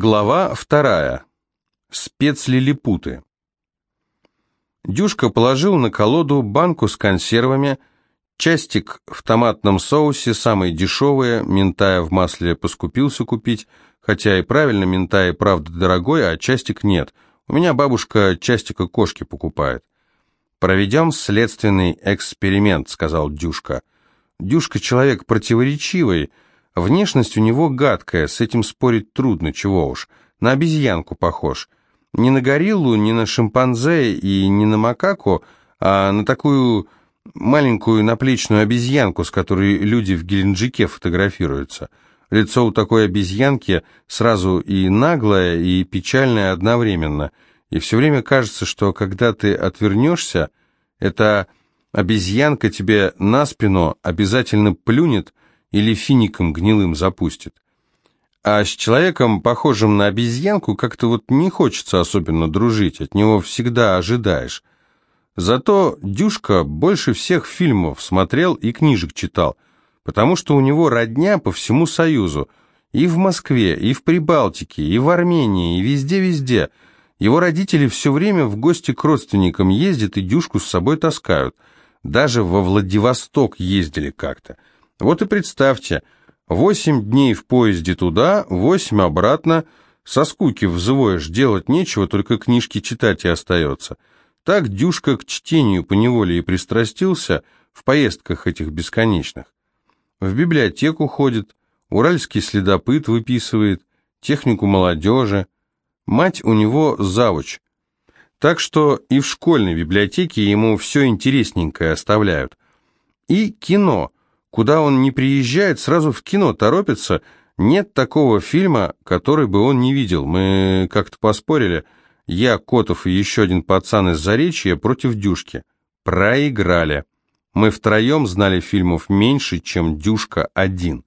Глава вторая. Спецлилипуты. Дюшка положил на колоду банку с консервами, частик в томатном соусе, самые дешевые, ментая в масле поскупился купить, хотя и правильно, ментая правда дорогой, а частик нет. У меня бабушка частика кошки покупает. «Проведем следственный эксперимент», — сказал Дюшка. Дюшка человек противоречивый, — Внешность у него гадкая, с этим спорить трудно, чего уж. На обезьянку похож. Не на гориллу, не на шимпанзе и не на макаку, а на такую маленькую наплечную обезьянку, с которой люди в Геленджике фотографируются. Лицо у такой обезьянки сразу и наглое, и печальное одновременно. И все время кажется, что когда ты отвернешься, эта обезьянка тебе на спину обязательно плюнет, или фиником гнилым запустит. А с человеком, похожим на обезьянку, как-то вот не хочется особенно дружить, от него всегда ожидаешь. Зато Дюшка больше всех фильмов смотрел и книжек читал, потому что у него родня по всему Союзу, и в Москве, и в Прибалтике, и в Армении, и везде-везде. Его родители все время в гости к родственникам ездят и Дюшку с собой таскают. Даже во Владивосток ездили как-то. Вот и представьте, восемь дней в поезде туда, восемь обратно, со скуки взвоешь, делать нечего, только книжки читать и остается. Так Дюшка к чтению поневоле и пристрастился в поездках этих бесконечных. В библиотеку ходит, уральский следопыт выписывает, технику молодежи. Мать у него завуч. Так что и в школьной библиотеке ему все интересненькое оставляют. И кино – Куда он не приезжает, сразу в кино торопится. Нет такого фильма, который бы он не видел. Мы как-то поспорили. Я, Котов и еще один пацан из Заречья против Дюшки. Проиграли. Мы втроем знали фильмов меньше, чем Дюшка один.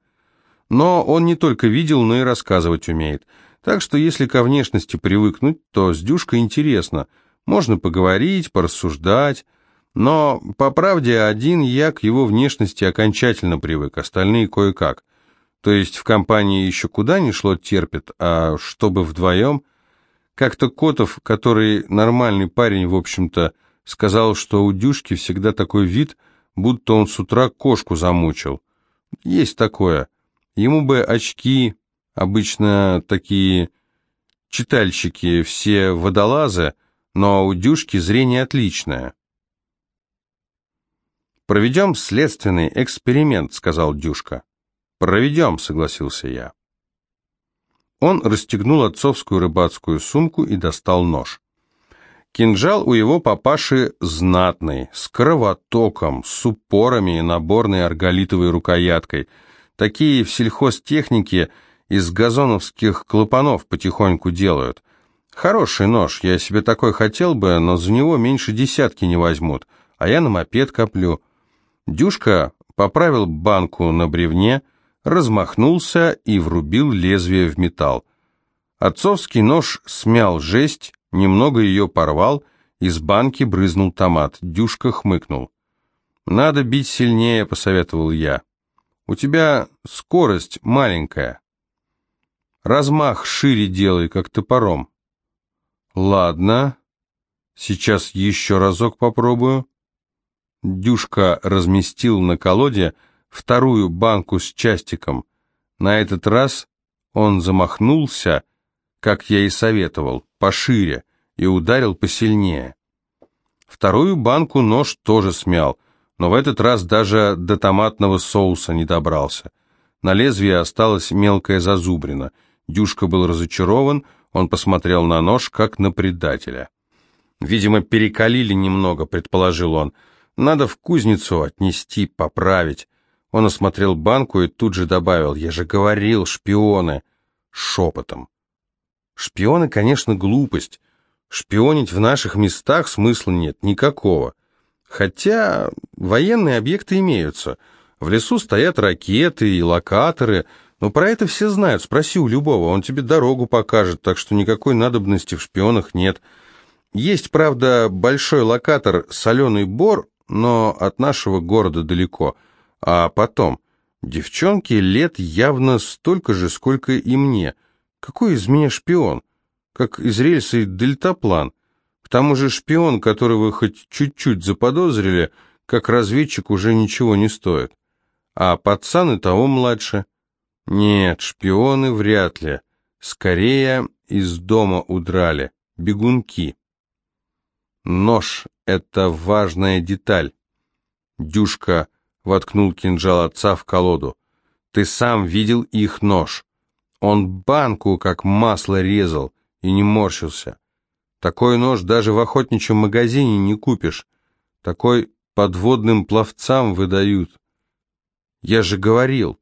Но он не только видел, но и рассказывать умеет. Так что если ко внешности привыкнуть, то с Дюшкой интересно. Можно поговорить, порассуждать. Но, по правде, один я к его внешности окончательно привык, остальные кое-как. То есть в компании еще куда ни шло терпит, а чтобы вдвоем... Как-то Котов, который нормальный парень, в общем-то, сказал, что у Дюшки всегда такой вид, будто он с утра кошку замучил. Есть такое. Ему бы очки, обычно такие читальщики, все водолазы, но у Дюшки зрение отличное. «Проведем следственный эксперимент», — сказал Дюшка. «Проведем», — согласился я. Он расстегнул отцовскую рыбацкую сумку и достал нож. Кинжал у его папаши знатный, с кровотоком, с упорами и наборной арголитовой рукояткой. Такие в сельхозтехнике из газоновских клапанов потихоньку делают. Хороший нож, я себе такой хотел бы, но за него меньше десятки не возьмут, а я на мопед коплю. Дюшка поправил банку на бревне, размахнулся и врубил лезвие в металл. Отцовский нож смял жесть, немного ее порвал, из банки брызнул томат. Дюшка хмыкнул. «Надо бить сильнее», — посоветовал я. «У тебя скорость маленькая. Размах шире делай, как топором». «Ладно, сейчас еще разок попробую». Дюшка разместил на колоде вторую банку с частиком. На этот раз он замахнулся, как я и советовал, пошире, и ударил посильнее. Вторую банку нож тоже смял, но в этот раз даже до томатного соуса не добрался. На лезвие осталась мелкая зазубрина. Дюшка был разочарован, он посмотрел на нож, как на предателя. «Видимо, перекалили немного», — предположил он, — надо в кузницу отнести, поправить. Он осмотрел банку и тут же добавил, я же говорил, шпионы, шепотом. Шпионы, конечно, глупость. Шпионить в наших местах смысла нет никакого. Хотя военные объекты имеются. В лесу стоят ракеты и локаторы, но про это все знают, спроси у любого, он тебе дорогу покажет, так что никакой надобности в шпионах нет. Есть, правда, большой локатор «Соленый бор», но от нашего города далеко. А потом, девчонке лет явно столько же, сколько и мне. Какой из меня шпион? Как из рельса дельтаплан. К тому же шпион, которого хоть чуть-чуть заподозрили, как разведчик уже ничего не стоит. А пацан и того младше. Нет, шпионы вряд ли. Скорее из дома удрали. Бегунки. Нож — это важная деталь. Дюшка воткнул кинжал отца в колоду. Ты сам видел их нож. Он банку как масло резал и не морщился. Такой нож даже в охотничьем магазине не купишь. Такой подводным пловцам выдают. Я же говорил,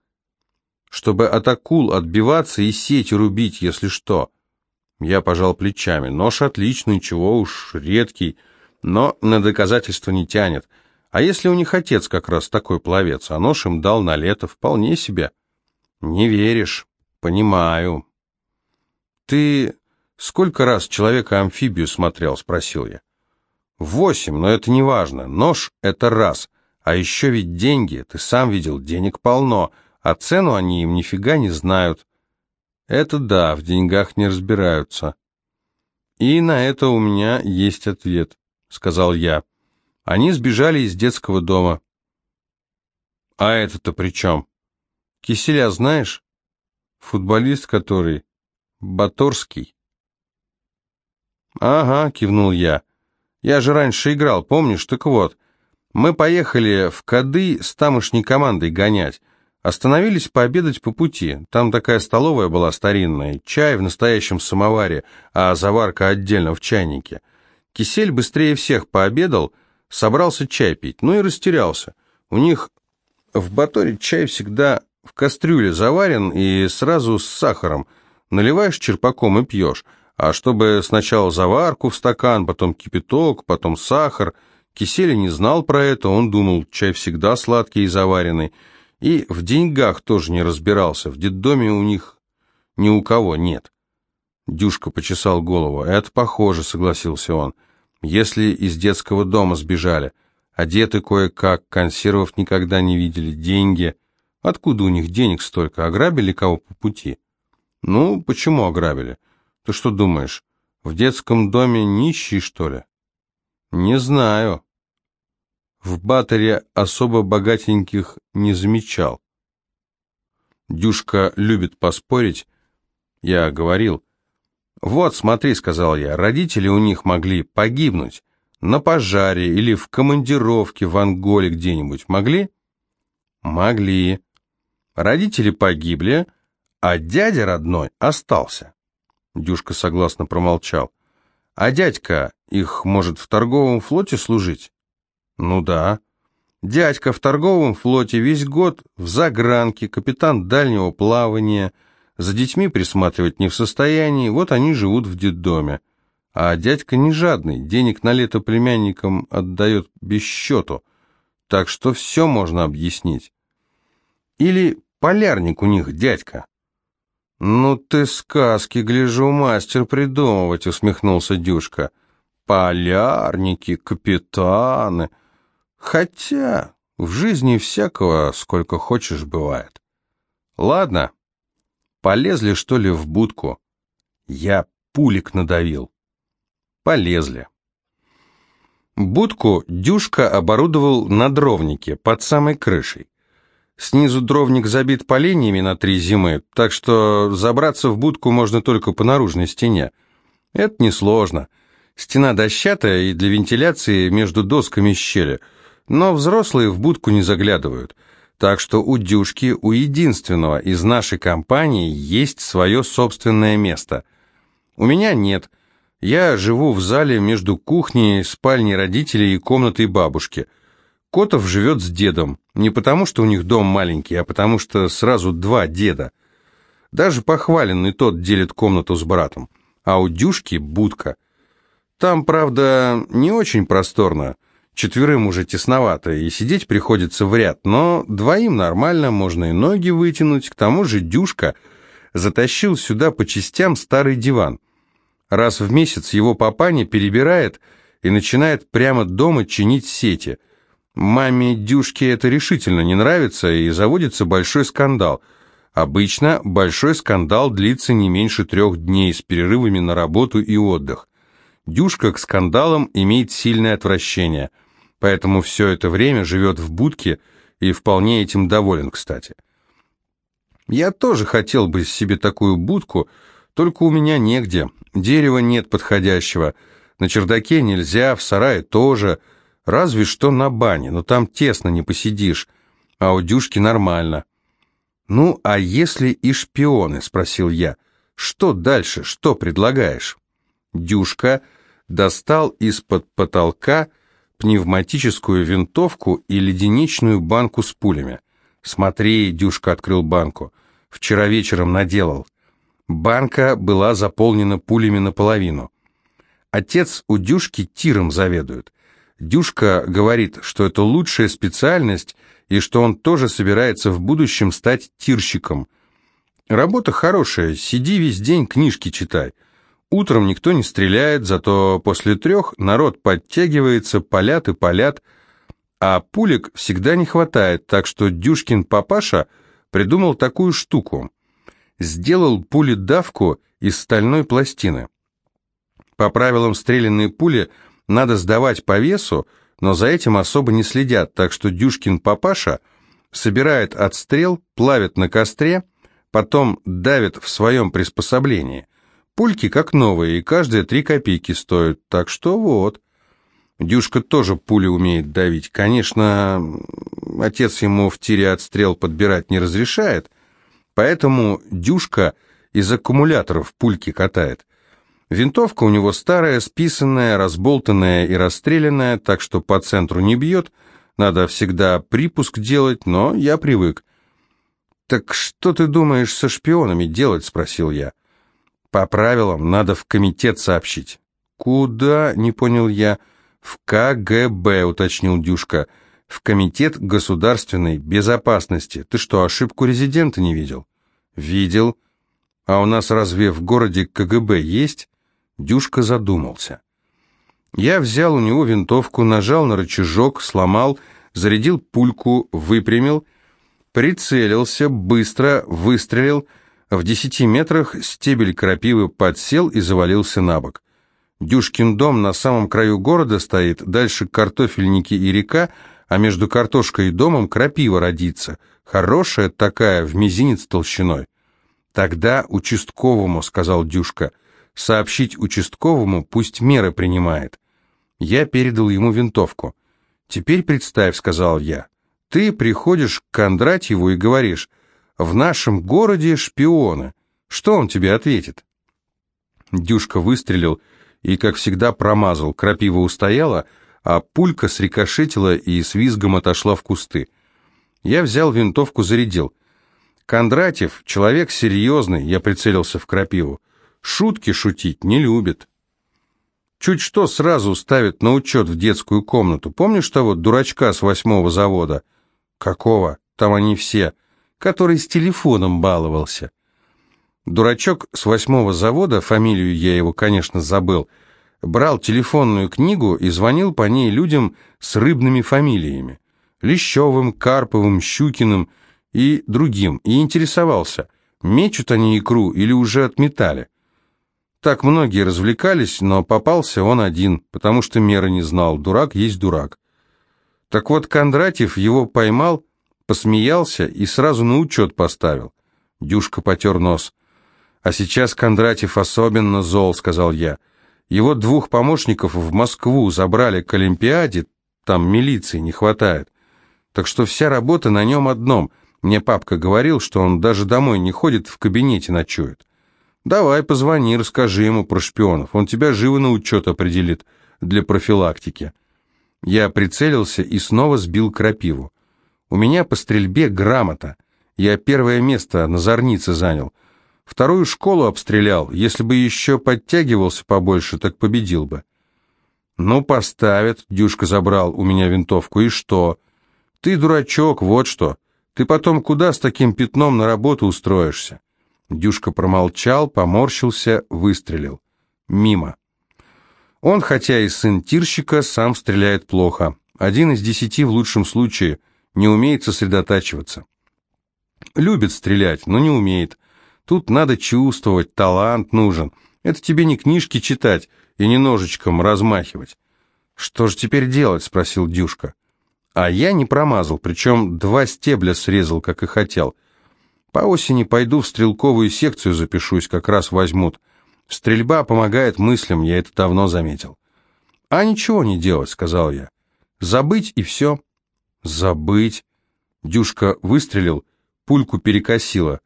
чтобы от акул отбиваться и сети рубить, если что. Я пожал плечами. Нож отличный, чего уж, редкий, но на доказательство не тянет. А если у них отец как раз такой пловец, а нож им дал на лето, вполне себе. Не веришь? Понимаю. Ты сколько раз человека-амфибию смотрел, спросил я. Восемь, но это не важно. Нож — это раз. А еще ведь деньги, ты сам видел, денег полно, а цену они им нифига не знают. Это да, в деньгах не разбираются. И на это у меня есть ответ, сказал я. Они сбежали из детского дома. А это-то при чем? Киселя знаешь? Футболист который? Баторский. Ага, кивнул я. Я же раньше играл, помнишь? Так вот, мы поехали в Кады с тамошней командой гонять. Остановились пообедать по пути. Там такая столовая была старинная, чай в настоящем самоваре, а заварка отдельно в чайнике. Кисель быстрее всех пообедал, собрался чай пить, ну и растерялся. У них в Баторе чай всегда в кастрюле заварен и сразу с сахаром. Наливаешь черпаком и пьешь. А чтобы сначала заварку в стакан, потом кипяток, потом сахар. Кисель не знал про это, он думал, чай всегда сладкий и заваренный. И в деньгах тоже не разбирался, в детдоме у них ни у кого нет. Дюшка почесал голову. «Это похоже», — согласился он. «Если из детского дома сбежали, одеты кое-как, консервов никогда не видели, деньги. Откуда у них денег столько? Ограбили кого по пути?» «Ну, почему ограбили? Ты что думаешь, в детском доме нищий, что ли?» «Не знаю в Батаре особо богатеньких не замечал. Дюшка любит поспорить. Я говорил. «Вот, смотри», — сказал я, — «родители у них могли погибнуть на пожаре или в командировке в Анголе где-нибудь. Могли?» «Могли. Родители погибли, а дядя родной остался». Дюшка согласно промолчал. «А дядька их может в торговом флоте служить?» Ну да. Дядька в торговом флоте весь год в загранке, капитан дальнего плавания, за детьми присматривать не в состоянии, вот они живут в детдоме. А дядька не жадный, денег на лето племянникам отдает без счету, так что все можно объяснить. Или полярник у них дядька. «Ну ты сказки, гляжу, мастер придумывать», — усмехнулся Дюшка. «Полярники, капитаны...» Хотя в жизни всякого сколько хочешь бывает. Ладно, полезли что ли в будку. Я пулик надавил. Полезли. Будку Дюшка оборудовал на дровнике, под самой крышей. Снизу дровник забит поленьями на три зимы, так что забраться в будку можно только по наружной стене. Это несложно. Стена дощатая и для вентиляции между досками щели – но взрослые в будку не заглядывают. Так что у Дюшки, у единственного из нашей компании, есть свое собственное место. У меня нет. Я живу в зале между кухней, спальней родителей и комнатой бабушки. Котов живет с дедом. Не потому, что у них дом маленький, а потому, что сразу два деда. Даже похваленный тот делит комнату с братом. А у Дюшки будка. Там, правда, не очень просторно. Четверым уже тесновато, и сидеть приходится в ряд, но двоим нормально, можно и ноги вытянуть. К тому же Дюшка затащил сюда по частям старый диван. Раз в месяц его папаня перебирает и начинает прямо дома чинить сети. Маме Дюшке это решительно не нравится, и заводится большой скандал. Обычно большой скандал длится не меньше трех дней с перерывами на работу и отдых. Дюшка к скандалам имеет сильное отвращение, поэтому все это время живет в будке и вполне этим доволен, кстати. Я тоже хотел бы себе такую будку, только у меня негде, дерева нет подходящего, на чердаке нельзя, в сарае тоже, разве что на бане, но там тесно не посидишь, а у Дюшки нормально. «Ну, а если и шпионы?» — спросил я. «Что дальше? Что предлагаешь?» Дюшка достал из-под потолка пневматическую винтовку и леденичную банку с пулями. «Смотри», — Дюшка открыл банку, — «вчера вечером наделал». Банка была заполнена пулями наполовину. Отец у Дюшки тиром заведует. Дюшка говорит, что это лучшая специальность — и что он тоже собирается в будущем стать тирщиком. Работа хорошая, сиди весь день, книжки читай. Утром никто не стреляет, зато после трех народ подтягивается, палят и палят, а пулек всегда не хватает, так что Дюшкин папаша придумал такую штуку. Сделал пули-давку из стальной пластины. По правилам стрелянные пули надо сдавать по весу, но за этим особо не следят, так что Дюшкин папаша собирает отстрел, плавит на костре, потом давит в своем приспособлении. Пульки как новые, и каждые три копейки стоят, так что вот. Дюшка тоже пули умеет давить. Конечно, отец ему в тире отстрел подбирать не разрешает, поэтому Дюшка из аккумуляторов пульки катает. Винтовка у него старая, списанная, разболтанная и расстрелянная, так что по центру не бьет. Надо всегда припуск делать, но я привык. «Так что ты думаешь со шпионами делать?» — спросил я. «По правилам надо в комитет сообщить». «Куда?» — не понял я. «В КГБ», — уточнил Дюшка. «В Комитет государственной безопасности. Ты что, ошибку резидента не видел?» «Видел. А у нас разве в городе КГБ есть?» Дюшка задумался. Я взял у него винтовку, нажал на рычажок, сломал, зарядил пульку, выпрямил, прицелился, быстро выстрелил. В десяти метрах стебель крапивы подсел и завалился на бок. Дюшкин дом на самом краю города стоит, дальше картофельники и река, а между картошкой и домом крапива родится. Хорошая такая, в мизинец толщиной. «Тогда участковому», — сказал Дюшка, — сообщить участковому, пусть меры принимает. Я передал ему винтовку. «Теперь представь», — сказал я, — «ты приходишь к Кондратьеву и говоришь, в нашем городе шпионы. Что он тебе ответит?» Дюшка выстрелил и, как всегда, промазал. Крапива устояла, а пулька срикошетила и с визгом отошла в кусты. Я взял винтовку, зарядил. Кондратьев — человек серьезный, я прицелился в крапиву. Шутки шутить не любит. Чуть что сразу ставит на учет в детскую комнату. Помнишь того дурачка с восьмого завода? Какого? Там они все. Который с телефоном баловался. Дурачок с восьмого завода, фамилию я его, конечно, забыл, брал телефонную книгу и звонил по ней людям с рыбными фамилиями. Лещевым, Карповым, Щукиным и другим, и интересовался, мечут они икру или уже отметали. Так многие развлекались, но попался он один, потому что меры не знал. Дурак есть дурак. Так вот, Кондратьев его поймал, посмеялся и сразу на учет поставил. Дюшка потер нос. «А сейчас Кондратьев особенно зол», — сказал я. «Его двух помощников в Москву забрали к Олимпиаде, там милиции не хватает. Так что вся работа на нем одном. Мне папка говорил, что он даже домой не ходит, в кабинете ночует. Давай, позвони, расскажи ему про шпионов. Он тебя живо на учет определит для профилактики. Я прицелился и снова сбил крапиву. У меня по стрельбе грамота. Я первое место на зорнице занял. Вторую школу обстрелял. Если бы еще подтягивался побольше, так победил бы. Ну, поставят. Дюшка забрал у меня винтовку. И что? Ты дурачок, вот что. Ты потом куда с таким пятном на работу устроишься? Дюшка промолчал, поморщился, выстрелил. Мимо. Он, хотя и сын тирщика, сам стреляет плохо. Один из десяти в лучшем случае не умеет сосредотачиваться. Любит стрелять, но не умеет. Тут надо чувствовать, талант нужен. Это тебе не книжки читать и не ножичком размахивать. «Что же теперь делать?» — спросил Дюшка. А я не промазал, причем два стебля срезал, как и хотел. По осени пойду в стрелковую секцию запишусь, как раз возьмут. Стрельба помогает мыслям, я это давно заметил. «А ничего не делать», — сказал я. «Забыть и все». «Забыть». Дюшка выстрелил, пульку перекосило.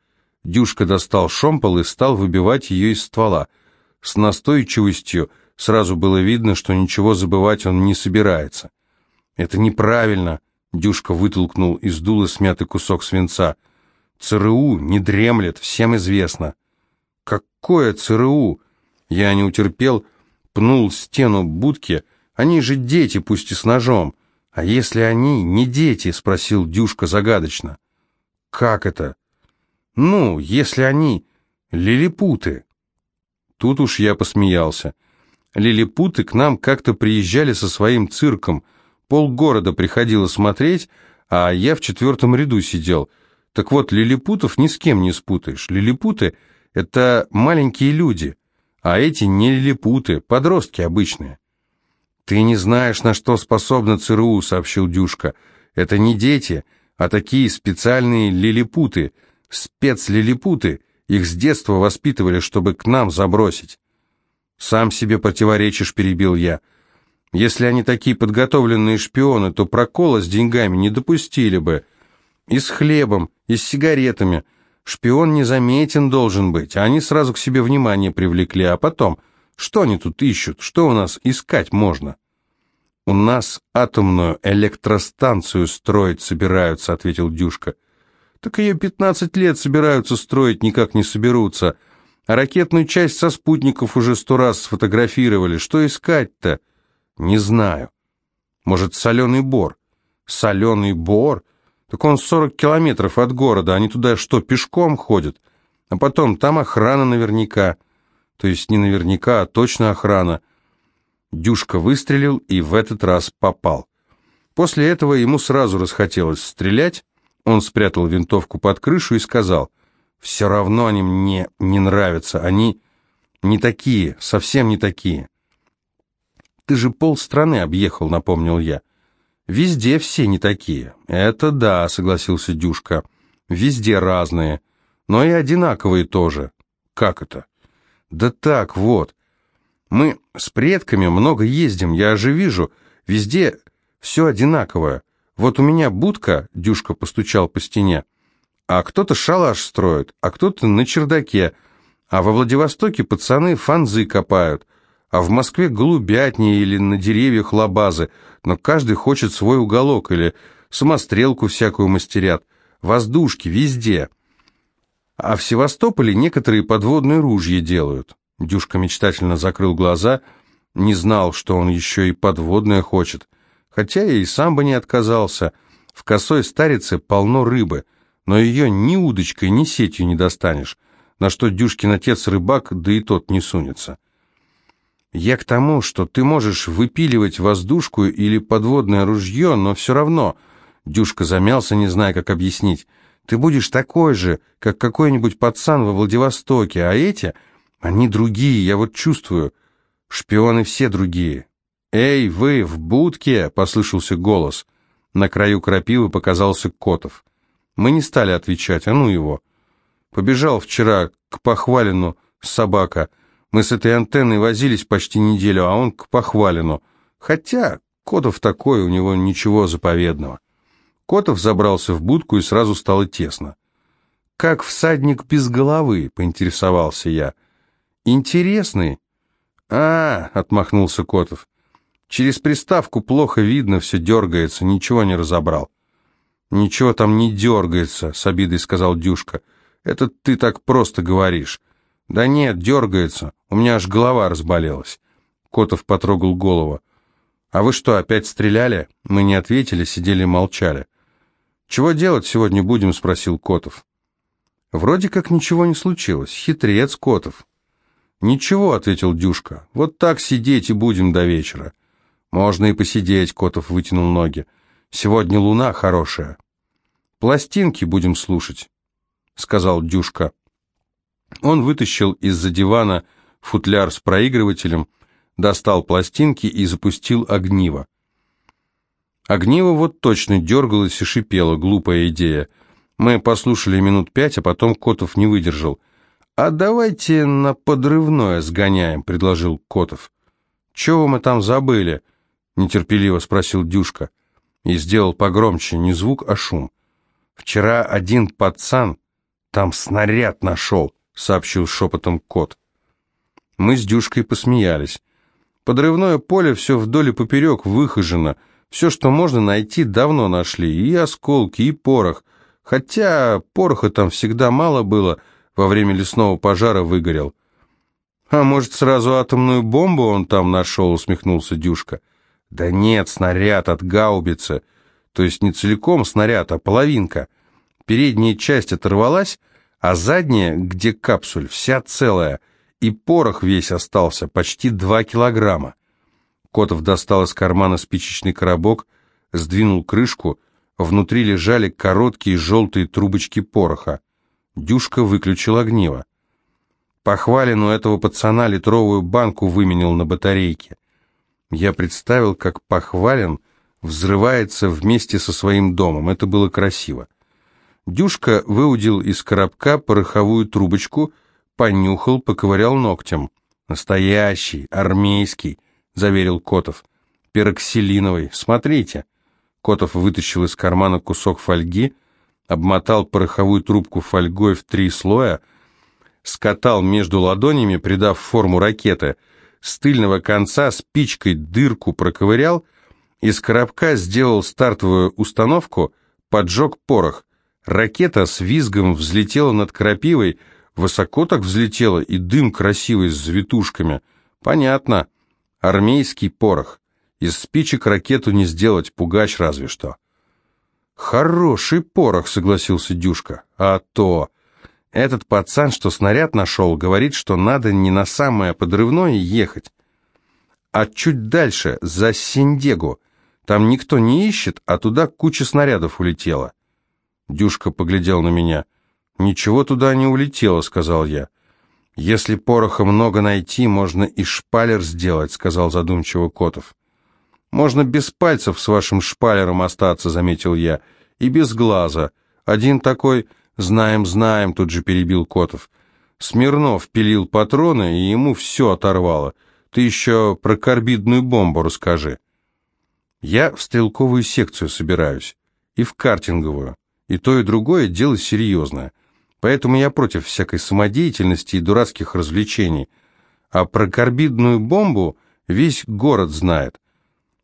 Дюшка достал шомпол и стал выбивать ее из ствола. С настойчивостью сразу было видно, что ничего забывать он не собирается. «Это неправильно», — Дюшка вытолкнул из дула смятый кусок свинца. «ЦРУ не дремлет, всем известно». «Какое ЦРУ?» Я не утерпел, пнул стену будки. «Они же дети, пусть и с ножом». «А если они не дети?» — спросил Дюшка загадочно. «Как это?» «Ну, если они лилипуты». Тут уж я посмеялся. Лилипуты к нам как-то приезжали со своим цирком. Полгорода приходило смотреть, а я в четвертом ряду сидел. Так вот, лилипутов ни с кем не спутаешь. Лилипуты — это маленькие люди, а эти не лилипуты, подростки обычные. «Ты не знаешь, на что способна ЦРУ», — сообщил Дюшка. «Это не дети, а такие специальные лилипуты, спецлилипуты. Их с детства воспитывали, чтобы к нам забросить». «Сам себе противоречишь», — перебил я. «Если они такие подготовленные шпионы, то прокола с деньгами не допустили бы. И с хлебом, и с сигаретами. Шпион незаметен должен быть, а они сразу к себе внимание привлекли, а потом...» Что они тут ищут? Что у нас искать можно? У нас атомную электростанцию строить собираются, ответил Дюшка. Так ее пятнадцать лет собираются строить, никак не соберутся. А ракетную часть со спутников уже сто раз сфотографировали. Что искать-то? Не знаю. Может, соленый бор? Соленый бор? Так он сорок километров от города. Они туда что, пешком ходят? А потом, там охрана наверняка то есть не наверняка, а точно охрана. Дюшка выстрелил и в этот раз попал. После этого ему сразу расхотелось стрелять, он спрятал винтовку под крышу и сказал, «Все равно они мне не нравятся, они не такие, совсем не такие». «Ты же полстраны объехал», — напомнил я. «Везде все не такие». «Это да», — согласился Дюшка. «Везде разные, но и одинаковые тоже». «Как это?» Да так вот. Мы с предками много ездим, я же вижу, везде все одинаковое. Вот у меня будка, Дюшка постучал по стене, а кто-то шалаш строит, а кто-то на чердаке, а во Владивостоке пацаны фанзы копают, а в Москве голубятни или на деревьях лабазы, но каждый хочет свой уголок или самострелку всякую мастерят, воздушки везде. А в Севастополе некоторые подводные ружья делают. Дюшка мечтательно закрыл глаза, не знал, что он еще и подводное хочет. Хотя и сам бы не отказался. В косой старице полно рыбы, но ее ни удочкой, ни сетью не достанешь, на что Дюшкин отец рыбак, да и тот не сунется. Я к тому, что ты можешь выпиливать воздушку или подводное ружье, но все равно... Дюшка замялся, не зная, как объяснить. Ты будешь такой же, как какой-нибудь пацан во Владивостоке, а эти, они другие, я вот чувствую. Шпионы все другие. «Эй, вы, в будке!» — послышался голос. На краю крапивы показался Котов. Мы не стали отвечать, а ну его. Побежал вчера к Похвалину собака. Мы с этой антенной возились почти неделю, а он к Похвалину. Хотя Котов такой, у него ничего заповедного. Котов забрался в будку и сразу стало тесно. «Как всадник без головы?» — поинтересовался я. «Интересный?» «А, — отмахнулся Котов, — через приставку плохо видно, все дергается, ничего не разобрал». «Ничего там не дергается», — с обидой сказал Дюшка. «Это ты так просто говоришь». «Да нет, дергается, у меня аж голова разболелась». Котов потрогал голову. «А вы что, опять стреляли?» Мы не ответили, сидели и молчали. «Чего делать сегодня будем?» — спросил Котов. «Вроде как ничего не случилось. Хитрец Котов». «Ничего», — ответил Дюшка. «Вот так сидеть и будем до вечера». «Можно и посидеть», — Котов вытянул ноги. «Сегодня луна хорошая». «Пластинки будем слушать». — сказал Дюшка. Он вытащил из-за дивана футляр с проигрывателем, достал пластинки и запустил огниво. Огниво вот точно дергалось и шипело, глупая идея. Мы послушали минут пять, а потом Котов не выдержал. «А давайте на подрывное сгоняем», — предложил Котов. «Чего мы там забыли?» — нетерпеливо спросил Дюшка. И сделал погромче, не звук, а шум. «Вчера один пацан там снаряд нашел», — сообщил шепотом кот. Мы с Дюшкой посмеялись. Подрывное поле все вдоль и поперек выхожено. Все, что можно найти, давно нашли. И осколки, и порох. Хотя пороха там всегда мало было, во время лесного пожара выгорел. «А может, сразу атомную бомбу он там нашел?» — усмехнулся Дюшка. «Да нет, снаряд от гаубицы. То есть не целиком снаряд, а половинка. Передняя часть оторвалась, а задняя, где капсуль, вся целая, и порох весь остался, почти два килограмма». Котов достал из кармана спичечный коробок, сдвинул крышку, внутри лежали короткие желтые трубочки пороха. Дюшка выключил огниво. Похвален у этого пацана литровую банку выменил на батарейке. Я представил, как Похвален взрывается вместе со своим домом. Это было красиво. Дюшка выудил из коробка пороховую трубочку, понюхал, поковырял ногтем. «Настоящий, армейский», — заверил Котов. «Пероксилиновый. Смотрите». Котов вытащил из кармана кусок фольги, обмотал пороховую трубку фольгой в три слоя — скатал между ладонями, придав форму ракеты, с тыльного конца спичкой дырку проковырял, из коробка сделал стартовую установку, поджег порох. Ракета с визгом взлетела над крапивой, высоко так взлетела, и дым красивый с завитушками. Понятно, армейский порох. Из спичек ракету не сделать, пугач разве что. «Хороший порох», — согласился Дюшка. «А то...» Этот пацан, что снаряд нашел, говорит, что надо не на самое подрывное ехать, а чуть дальше, за Синдегу. Там никто не ищет, а туда куча снарядов улетела. Дюшка поглядел на меня. «Ничего туда не улетело», — сказал я. «Если пороха много найти, можно и шпалер сделать», — сказал задумчиво Котов. «Можно без пальцев с вашим шпалером остаться», — заметил я, — «и без глаза. Один такой «Знаем, знаем», — тут же перебил Котов. Смирнов пилил патроны, и ему все оторвало. Ты еще про карбидную бомбу расскажи. Я в стрелковую секцию собираюсь, и в картинговую. И то, и другое дело серьезное. Поэтому я против всякой самодеятельности и дурацких развлечений. А про карбидную бомбу весь город знает.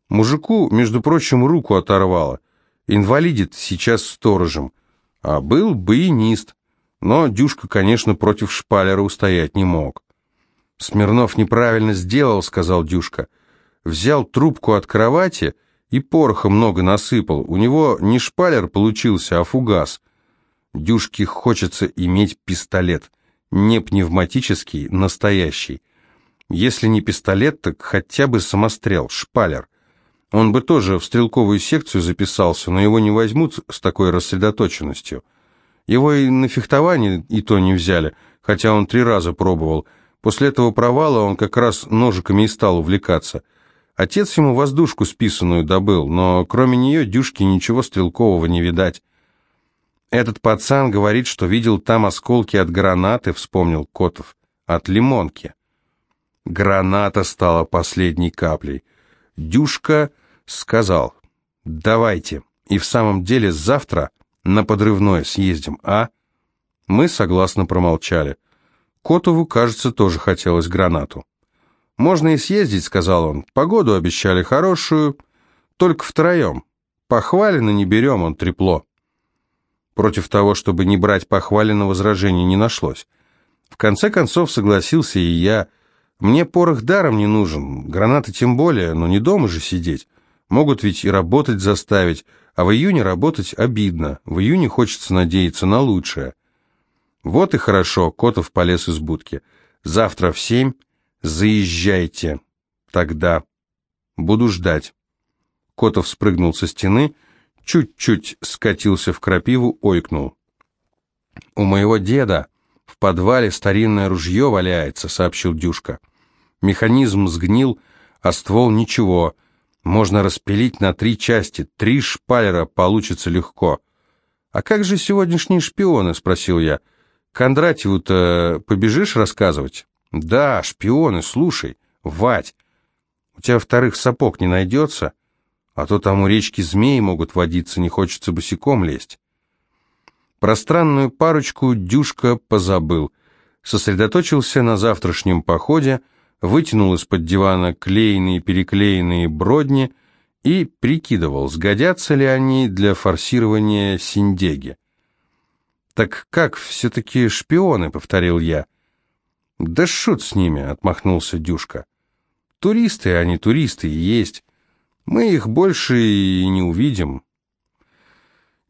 Мужику, между прочим, руку оторвало. Инвалидит сейчас сторожем а был баянист, но Дюшка, конечно, против шпалера устоять не мог. «Смирнов неправильно сделал», — сказал Дюшка. «Взял трубку от кровати и пороха много насыпал. У него не шпалер получился, а фугас. Дюшке хочется иметь пистолет, не пневматический, настоящий. Если не пистолет, так хотя бы самострел, шпалер. Он бы тоже в стрелковую секцию записался, но его не возьмут с такой рассредоточенностью. Его и на фехтование и то не взяли, хотя он три раза пробовал. После этого провала он как раз ножиками и стал увлекаться. Отец ему воздушку списанную добыл, но кроме нее Дюшки ничего стрелкового не видать. «Этот пацан говорит, что видел там осколки от гранаты», — вспомнил Котов, — «от лимонки». Граната стала последней каплей. Дюшка сказал, давайте, и в самом деле завтра на подрывное съездим, а? Мы согласно промолчали. Котову, кажется, тоже хотелось гранату. «Можно и съездить», — сказал он. «Погоду обещали хорошую, только втроем. Похвалено не берем, он трепло». Против того, чтобы не брать похвалено, возражений не нашлось. В конце концов согласился и я. Мне порох даром не нужен, гранаты тем более, но не дома же сидеть. Могут ведь и работать заставить, а в июне работать обидно. В июне хочется надеяться на лучшее. Вот и хорошо, Котов полез из будки. Завтра в семь заезжайте. Тогда буду ждать. Котов спрыгнул со стены, чуть-чуть скатился в крапиву, ойкнул. «У моего деда в подвале старинное ружье валяется», — сообщил Дюшка. «Механизм сгнил, а ствол ничего. Можно распилить на три части, три шпалера получится легко». «А как же сегодняшние шпионы?» — спросил я. «Кондратьеву-то побежишь рассказывать?» «Да, шпионы, слушай, Вать, у тебя вторых сапог не найдется? А то там у речки змеи могут водиться, не хочется босиком лезть». Про странную парочку Дюшка позабыл. Сосредоточился на завтрашнем походе, вытянул из-под дивана клеенные переклеенные бродни и прикидывал, сгодятся ли они для форсирования синдеги. «Так как, все-таки шпионы?» — повторил я. «Да шут с ними!» — отмахнулся Дюшка. «Туристы, они туристы и есть. Мы их больше и не увидим».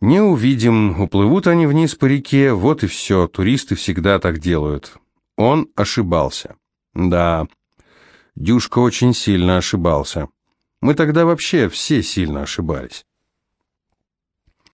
«Не увидим. Уплывут они вниз по реке, вот и все. Туристы всегда так делают». Он ошибался. «Да, Дюшка очень сильно ошибался. Мы тогда вообще все сильно ошибались.